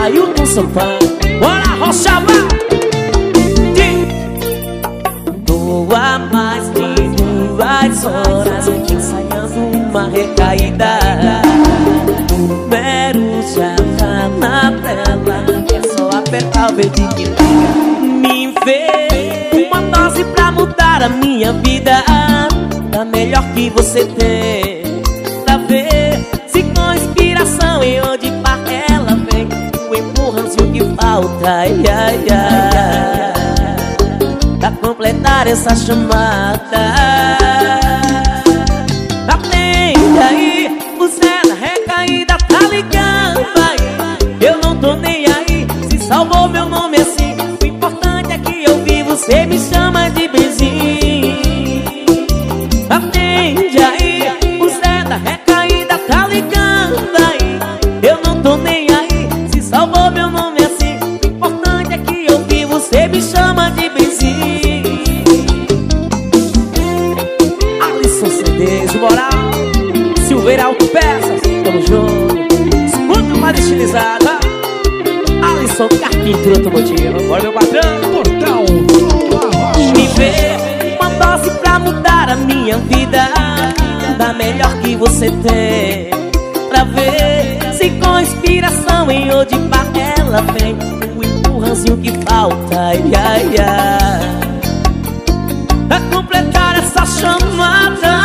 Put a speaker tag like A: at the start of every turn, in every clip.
A: Ailton Sampaio Bora, Rocha, Tô há mais de duas horas Ensaiando uma recaída. Número já tá na tela É só apertar o verde que Me vê Uma dose pra mudar a minha vida. Da melhor que você tem falta ai, ai, ai, Pra completar essa chamada. Atende aí, o Zé da recaída tá ligando aí. Eu não tô nem aí, se salvou meu você me chama de benzinho. Alisson CDs, moral. Silveira Autopeças, tamo junto. Escuta mais estilizada Alisson Carpinteiro Automotivo Bora meu patrão.
B: Portal
A: me ver Uma dose pra mudar a minha vida. Da melhor que você tem Pra ver se com inspiração em pra ela vem ai Pra completar essa chamada.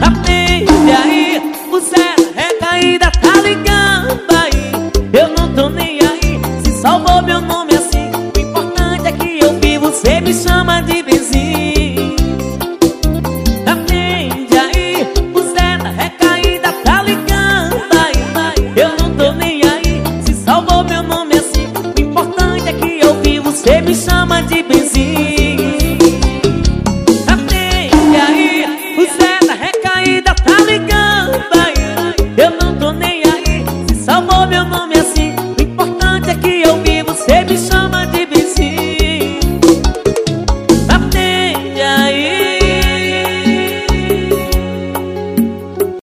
A: Atende aí, o Zé recaída tá ligando aí. Eu não tô nem aí, se salvou meu nome assim. O importante é que eu vi, você me chama de Você me chama de benzinho Atende aí, o Zé da recaída tá ligando aí. Eu não tô nem aí, se salvou meu nome.